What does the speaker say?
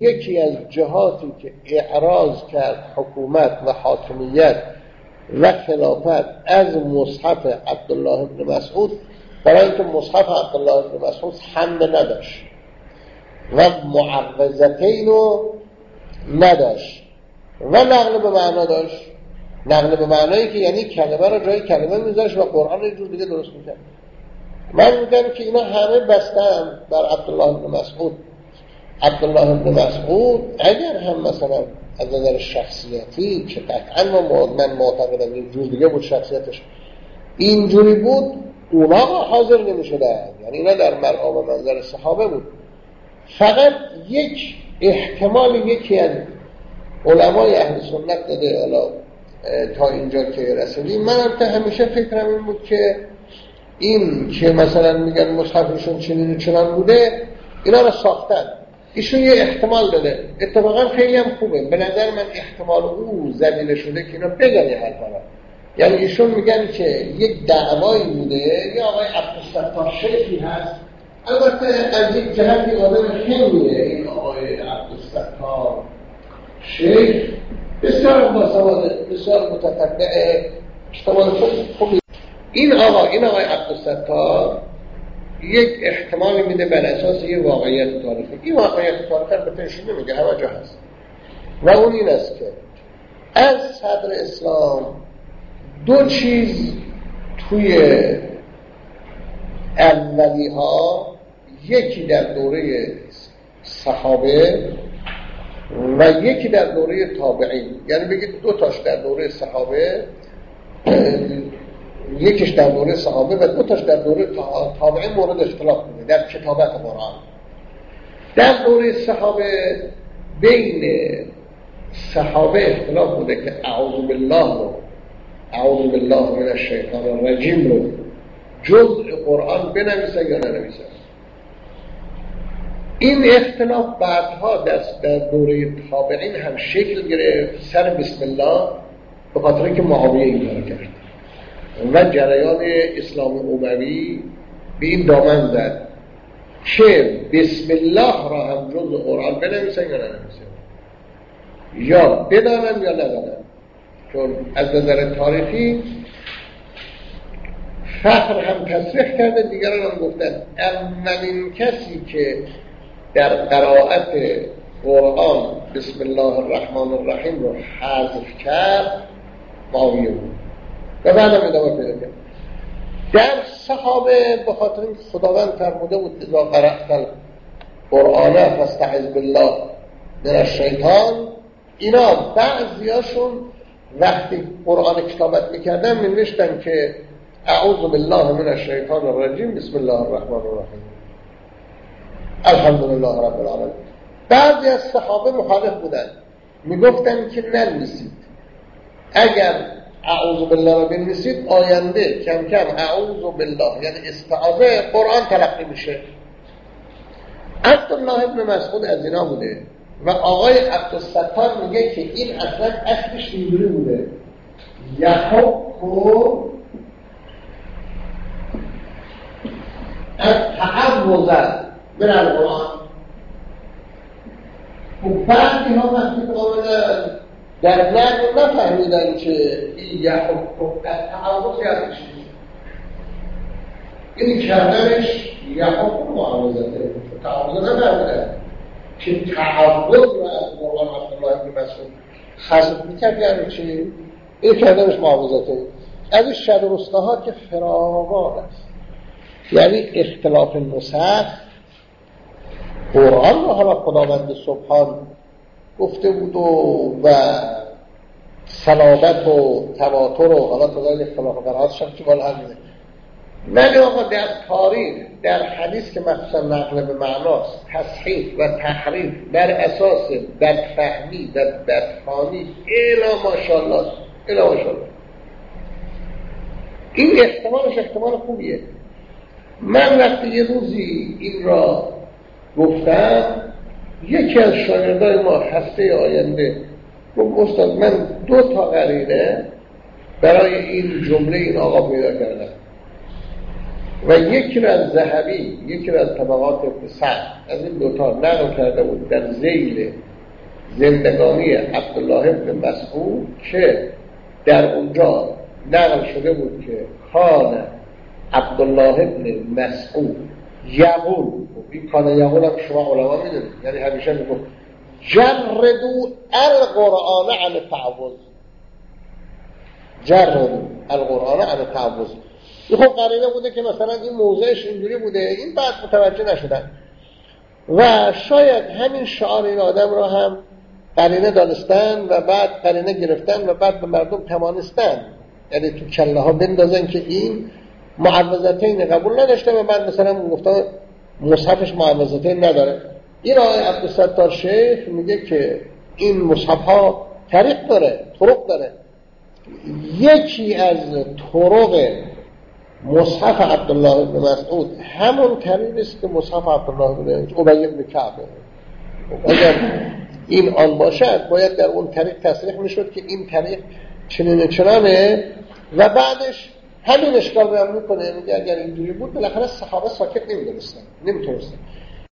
یکی از جهاتی که اعراض کرد حکومت و حاکمیت و خلافت از مصحف عبدالله بن مسعود برای اینکه مصحف عبدالله بن مسعود حمله نداشت و معوضتین رو نداشت. و نقل به معنا داشت. نقل به معنایی که یعنی کلمه را جای کلمه میذاشت و قرآن یه جور دیگه درست می‌کرد. من میگم که اینا همه بستن بر عبدالله بن مسعود. عبدالله بن مسعود اگر هم مثلا از نظر شخصیتی که قطعا من معتقدم این جور دیگه بود شخصیتش اینجوری بود اونا حاضر نمی شدن یعنی اینا در مرعا منظر صحابه بود. فقط یک احتمال یکی از علمای اهل سنت داده حالا تا اینجا که رسیدیم. من هم همیشه فکرم این بود که این که مثلا میگن مصحفشون چنین چنان بوده اینا رو ساختن. ایشون یه احتمال داده. اتفاقا خیلی هم خوبه. به نظر من احتمال او زمینه شده که اینا بگن یه یعنی ایشون میگن که یک دعوایی بوده یا آقای عبدالستار شیخی هست. البته از یک جهتی آدم خیلیه. این آقای عبدالستار شیخ بسیار باسواده بسیار متطبع احتمال خوبی. این آقا این آقای عبدالستار یک احتمال میده بر اساس یه واقعیت تاریخی. این واقعیت تاریخی البته ایشون نمیگه همه جا هست. و اون این است که از صدر اسلام دو چیز توی اولی ها یکی در دوره صحابه و یکی در دوره تابعین. یعنی بگید دو تاش در دوره صحابه یکیش در دوره صحابه و دو تاش در دوره تابعین مورد اختلاف بوده در کتابت قرآن. در دوره صحابه بین صحابه اختلاف بوده که اعوذ بالله رو اعوذ بالله من الشیطان الرجیم رو جزء قرآن بنویسن یا ننویسن این اختلاف بعدها در دوره تابعین هم شکل گرفت سر بسم الله به خاطر که معاویه این کرد. و جریان اسلام اوموی به این دامن زد که بسم الله را هم جز قرآن بنویسن یا ننویسن؟ یا بدانن یا ندانن؟ چون از نظر تاریخی فخر هم تصریح کرده دیگران هم گفتن. اولین کسی که در قرائت قرآن بسم الله الرحمن الرحیم رو حذف کرد معاویه بود. و بعدم ادامه پیدا کرد. در صحابه به خاطر اینکه خداوند فرموده بود اذا قرأت القرآن فاستعذ بالله من الشیطان اینا بعضیاشون وقتی قرآن کتابت می‌کردن می که اعوذ بالله من الشیطان الرجیم بسم الله الرحمن الرحیم الحمدلله رب العالمین بعضی از صحابه مخالف بودن. می‌گفتن که ننویسید اگر اعوذ بالله رو بنویسید آینده کم کم اعوذ بالله. یعنی استعاذه قرآن تلقی میشه. عبدالله ابن مسعود از اینا بوده. و آقای عبدالستار میگه که این اصلا اصلش اینجوری بوده. یحکو از تعوضت من القرآن. و بعد ها وقتی قابل در نقل نفهمیدن که این یحکم از تعوض یادش این کردنش یحکم معاوضته تعوض نفهمیدن که تعوض رو از قرآن عبدالله بن مسعود خصف می‌کرد یعنی چی؟ این کردنش معاوضته از شد ها که فراوان است. یعنی اختلاف نسخ قرآن رو حالا خداوند سبحان گفته بود و و صلابت و تواتر و حالا تا اختلاف قرآنش هم که بالا همینه. ولی آقا در تاریخ در حدیث که مخصوصا نقل به معناست تصحیح و تحریف بر اساس بدفهمی و بدخانی الا ماشاءالله الا ماشاءالله. این احتمالش احتمال خوبیه. من وقتی یه روزی این را گفتم یکی از شاگردای ما هفته آینده گفت استاد من دو تا قرینه برای این جمله این آقا پیدا کردم. و یکی را از ذهبی یکی را از طبقات سعد از این دوتا نقل کرده بود در زیل زندگانی عبدالله ابن مسعود که در اونجا نقل شده بود که خان عبدالله ابن مسعود یقول این کان یقول هم شما علما می‌دونید. یعنی همیشه می‌گفت جردو القرآن عن تعوض جردو القرآن عن تعوض این خب قرینه بوده که مثلا این موضعش اینجوری بوده. این بعد متوجه نشدن. و شاید همین شعار این آدم را هم قرینه دانستن و بعد قرینه گرفتن و بعد به مردم توانستن یعنی تو کله ها بندازن که این معوضتین قبول نداشته و بعد مثلا گفتن مصحفش معوضتین نداره. این آقای عبدالستار شیخ میگه که این مصحف ها طریق داره طرق داره. یکی از طرق مصحف عبدالله بن مسعود همون طریق است که مصحف عبدالله بن عبی بن کعبه اگر این آن باشد باید در اون طریق تصریح می‌شد که این طریق چنین چنانه و بعدش همین اشکال رو می‌کنه میگه اگر اینجوری بود بالاخره صحابه ساکت نمی‌دونستن نمی‌تونستن.